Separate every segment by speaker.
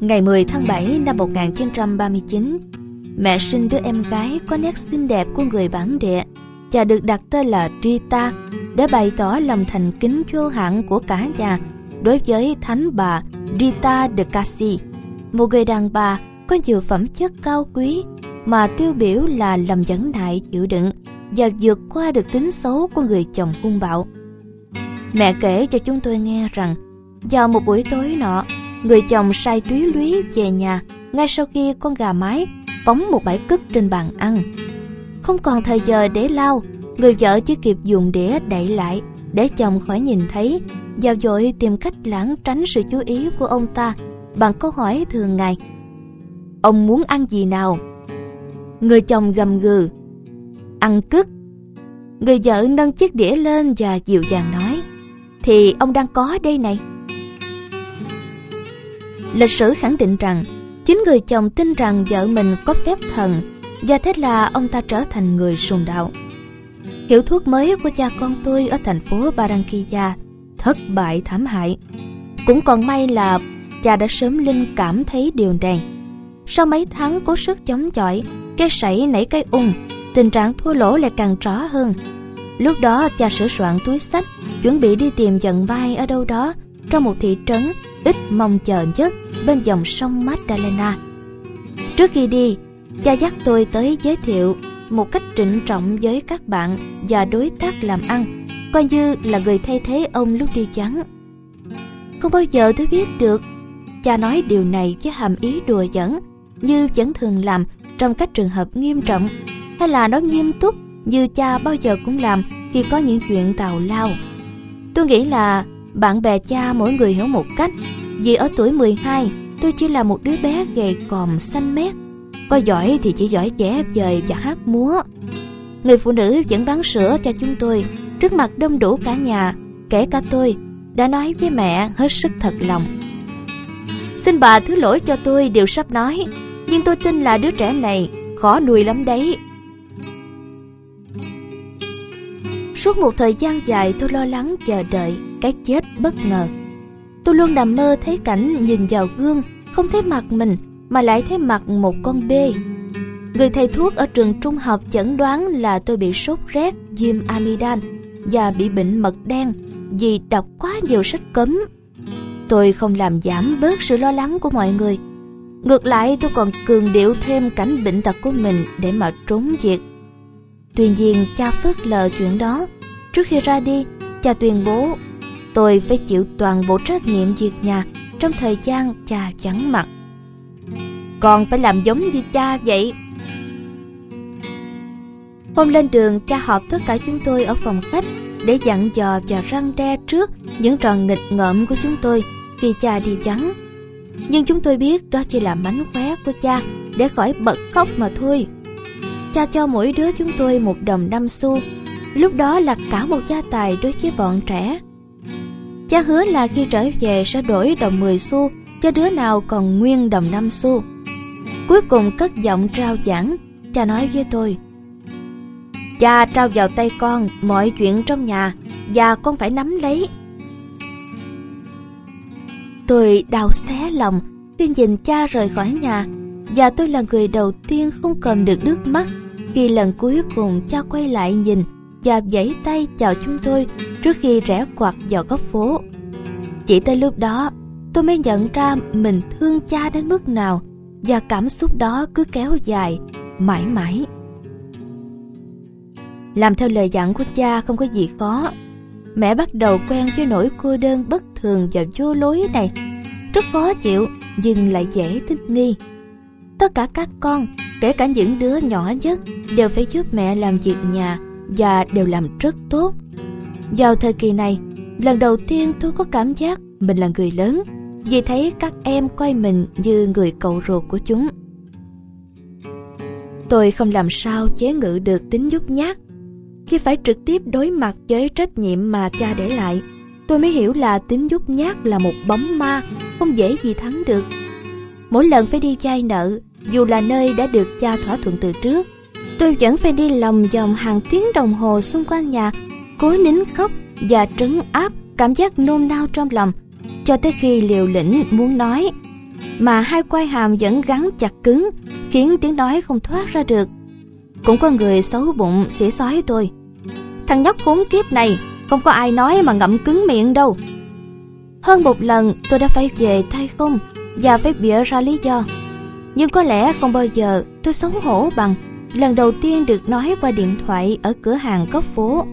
Speaker 1: Ngày 10 tháng 7 năm 1939, mẹ sinh đứa em gái có nét xinh đẹp của người bản địa và được đặt tên là Rita để bày tỏ lòng thành kính vô hạn của cả nhà đối với thánh bà Rita de Cassi, một người đàn bà có nhiều phẩm chất cao quý mà tiêu biểu là lòng nhẫn nại chịu đựng và vượt qua được tính xấu của người chồng hung bạo. Mẹ kể cho chúng tôi nghe rằng vào một buổi tối nọ, người chồng sai túy lúy về nhà ngay sau khi con gà mái phóng một bãi cứt trên bàn ăn. Không còn thời giờ để lau, người vợ chỉ kịp dùng đĩa đậy lại để chồng khỏi nhìn thấy, vào dội tìm cách lãng tránh sự chú ý của ông ta bằng câu hỏi thường ngày. Ông muốn ăn gì nào? Người chồng gầm gừ. Ăn cứt. Người vợ nâng chiếc đĩa lên và dịu dàng nói. Thì ông đang có đây này. Lịch sử khẳng định rằng chính người chồng tin rằng vợ mình có phép thần và thế là ông ta trở thành người sùng đạo. Hiệu thuốc mới của cha con tôi ở thành phố Barranquilla thất bại thảm hại. Cũng còn may là cha đã sớm linh cảm thấy điều này. Sau mấy tháng cố sức chống chọi, cái sảy nảy cái ung, tình trạng thua lỗ lại càng rõ hơn. Lúc đó cha sửa soạn túi sách, chuẩn bị đi tìm vận vai ở đâu đó trong một thị trấn ít mong chờ nhất bên dòng sông Magdalena. Trước khi đi, cha dắt tôi tới giới thiệu một cách trịnh trọng với các bạn và đối tác làm ăn, coi như là người thay thế ông lúc đi vắng. Không bao giờ tôi biết được, cha nói điều này với hàm ý đùa giỡn, như vẫn thường làm trong các trường hợp nghiêm trọng, hay là nó nghiêm túc như cha bao giờ cũng làm khi có những chuyện tào lao. Tôi nghĩ là bạn bè cha mỗi người hiểu một cách, vì ở tuổi 12 tôi chỉ là một đứa bé gầy còm xanh mét. Có giỏi thì chỉ giỏi vẽ vời và hát múa. Người phụ nữ vẫn bán sữa cho chúng tôi trước mặt đông đủ cả nhà kể cả tôi đã nói với mẹ hết sức thật lòng. Xin bà thứ lỗi cho tôi điều sắp nói nhưng tôi tin là đứa trẻ này khó nuôi lắm đấy. Suốt một thời gian dài tôi lo lắng chờ đợi cái chết bất ngờ tôi luôn nằm mơ thấy cảnh nhìn vào gương không thấy mặt mình mà lại thấy mặt một con bê. Người thầy thuốc ở trường trung học chẩn đoán là tôi bị sốt rét, viêm amidan và bị bệnh mật đen vì đọc quá nhiều sách cấm. Tôi không làm giảm bớt sự lo lắng của mọi người. Ngược lại tôi còn cường điệu thêm cảnh bệnh tật của mình để mà trốn việc. Tuy nhiên cha phớt lờ chuyện đó. Trước khi ra đi, cha tuyên bố tôi phải chịu toàn bộ trách nhiệm việc nhà trong thời gian cha vắng mặt. Con phải làm giống như cha vậy. Hôm lên đường, cha họp tất cả chúng tôi ở phòng khách để dặn dò và răng đe trước những trò nghịch ngợm của chúng tôi khi cha đi vắng. Nhưng chúng tôi biết đó chỉ là mánh khóe của cha để khỏi bật khóc mà thôi. Cha cho mỗi đứa chúng tôi một đồng năm xu, lúc đó là cả một gia tài đối với bọn trẻ. Cha hứa là khi trở về sẽ đổi đồng 10 xu cho đứa nào còn nguyên đồng năm xu. Cuối cùng cất giọng trao giảng, cha nói với tôi. Cha trao vào tay con mọi chuyện trong nhà và con phải nắm lấy. Tôi đau xé lòng khi nhìn cha rời khỏi nhà và tôi là người đầu tiên không cầm được nước mắt khi lần cuối cùng cha quay lại nhìn và vẫy tay chào chúng tôi trước khi rẽ quạt vào góc phố. Chỉ tới lúc đó, tôi mới nhận ra mình thương cha đến mức nào và cảm xúc đó cứ kéo dài mãi mãi. Làm theo lời dặn của cha không có gì khó. Mẹ bắt đầu quen với nỗi cô đơn bất thường và vô lối này. Rất khó chịu, nhưng lại dễ thích nghi tất cả các con kể cả những đứa nhỏ nhất đều phải giúp mẹ làm việc nhà và đều làm rất tốt vào thời kỳ này lần đầu tiên tôi có cảm giác mình là người lớn vì thấy các em coi mình như người cậu ruột của chúng. Tôi không làm sao chế ngự được tính nhút nhát. Khi phải trực tiếp đối mặt với trách nhiệm mà cha để lại, tôi mới hiểu là tính nhút nhát là một bóng ma, không dễ gì thắng được. Mỗi lần phải đi vay nợ, dù là nơi đã được cha thỏa thuận từ trước, tôi vẫn phải đi lòng vòng hàng tiếng đồng hồ xung quanh nhà, cố nín khóc và trấn áp cảm giác nôn nao trong lòng cho tới khi liều lĩnh muốn nói mà hai quai hàm vẫn gắn chặt cứng, khiến tiếng nói không thoát ra được. Cũng có người xấu bụng xỉa xói tôi. Thằng nhóc khốn kiếp này, không có ai nói mà ngậm cứng miệng đâu. Hơn một lần tôi đã phải về thay không và phải bịa ra lý do. Nhưng có lẽ không bao giờ tôi xấu hổ bằng lần đầu tiên được nói qua điện thoại ở cửa hàng góc phố.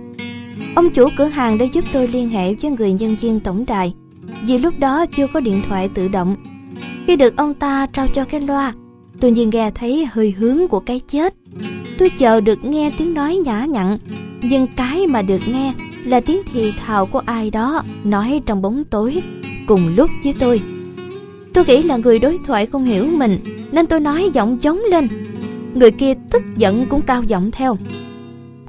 Speaker 1: Ông chủ cửa hàng đã giúp tôi liên hệ với người nhân viên tổng đài vì lúc đó chưa có điện thoại tự động. Khi được ông ta trao cho cái loa, tôi nhiên nghe thấy hơi hướng của cái chết. Tôi chờ được nghe tiếng nói nhã nhặn, nhưng cái mà được nghe là tiếng thì thào của ai đó nói trong bóng tối cùng lúc với tôi. Tôi nghĩ là người đối thoại không hiểu mình nên tôi nói giọng giống lên. Người kia tức giận cũng cao giọng theo.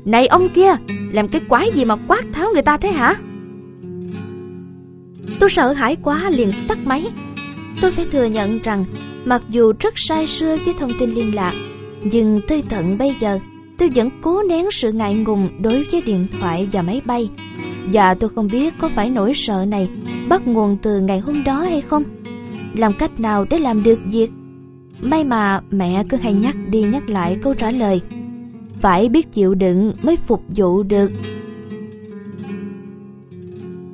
Speaker 1: Này ông kia, làm cái quái gì mà quát tháo người ta thế hả? Tôi sợ hãi quá liền tắt máy. Tôi phải thừa nhận rằng mặc dù rất sai sưa với thông tin liên lạc, nhưng tới tận bây giờ tôi vẫn cố nén sự ngại ngùng đối với điện thoại và máy bay. Và tôi không biết có phải nỗi sợ này bắt nguồn từ ngày hôm đó hay không. Làm cách nào để làm được việc? May mà mẹ cứ hay nhắc đi nhắc lại câu trả lời. Phải biết chịu đựng mới phục vụ được.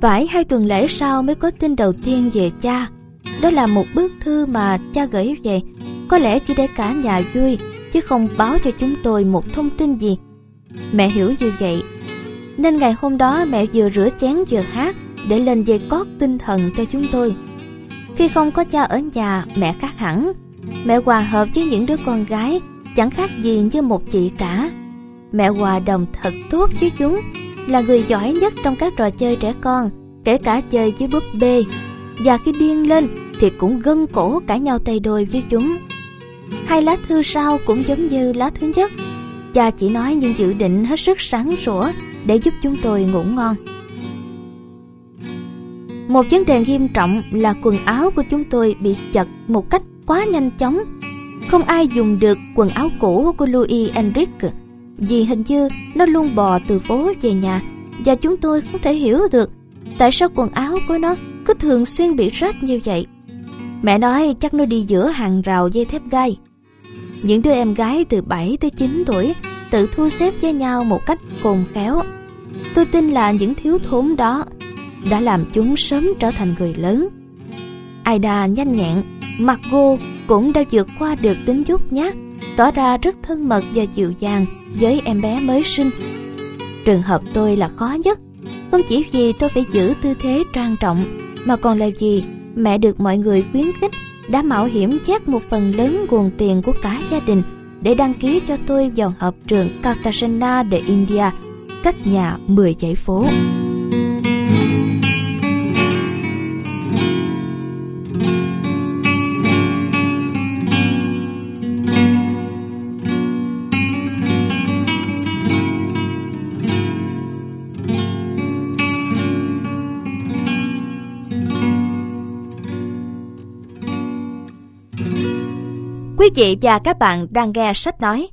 Speaker 1: Phải hai tuần lễ sau mới có tin đầu tiên về cha. Đó là một bức thư mà cha gửi về, có lẽ chỉ để cả nhà vui chứ không báo cho chúng tôi một thông tin gì. Mẹ hiểu như vậy, nên ngày hôm đó mẹ vừa rửa chén vừa hát để lên dây cót tinh thần cho chúng tôi. Khi không có cha ở nhà, mẹ khác hẳn. Mẹ hòa hợp với những đứa con gái, chẳng khác gì như một chị cả. Mẹ hòa đồng thật tốt với chúng, là người giỏi nhất trong các trò chơi trẻ con, kể cả chơi với búp bê. Và khi điên lên thì cũng gân cổ cả nhau tay đôi với chúng. Hai lá thư sau cũng giống như lá thứ nhất. Cha chỉ nói những dự định hết sức sáng sủa để giúp chúng tôi ngủ ngon. Một vấn đề nghiêm trọng là quần áo của chúng tôi bị chật một cách quá nhanh chóng. Không ai dùng được quần áo cũ của Louis Enrique vì hình như nó luôn bò từ phố về nhà và chúng tôi không thể hiểu được tại sao quần áo của nó cứ thường xuyên bị rách như vậy. Mẹ nói chắc nó đi giữa hàng rào dây thép gai. Những đứa em gái từ 7 tới 9 tuổi tự thu xếp với nhau một cách cồn khéo. Tôi tin là những thiếu thốn đó đã làm chúng sớm trở thành người lớn. Aida nhanh nhẹn, mặt cô cũng đã vượt qua được tính nhút nhát, tỏ ra rất thân mật và dịu dàng với em bé mới sinh. Trường hợp tôi là khó nhất, không chỉ vì tôi phải giữ tư thế trang trọng, mà còn là vì mẹ được mọi người khuyến khích đã mạo hiểm chát một phần lớn nguồn tiền của cả gia đình để đăng ký cho tôi vào học trường Cartagena de India, cách nhà 10 dãy phố.
Speaker 2: Quý vị và các bạn đang nghe sách nói.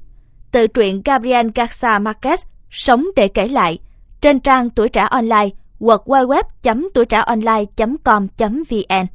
Speaker 2: Tự truyện Gabriel Garcia Marquez, Sống để kể lại, trên trang tuổi trẻ online www.tuổi trẻ online.com.vn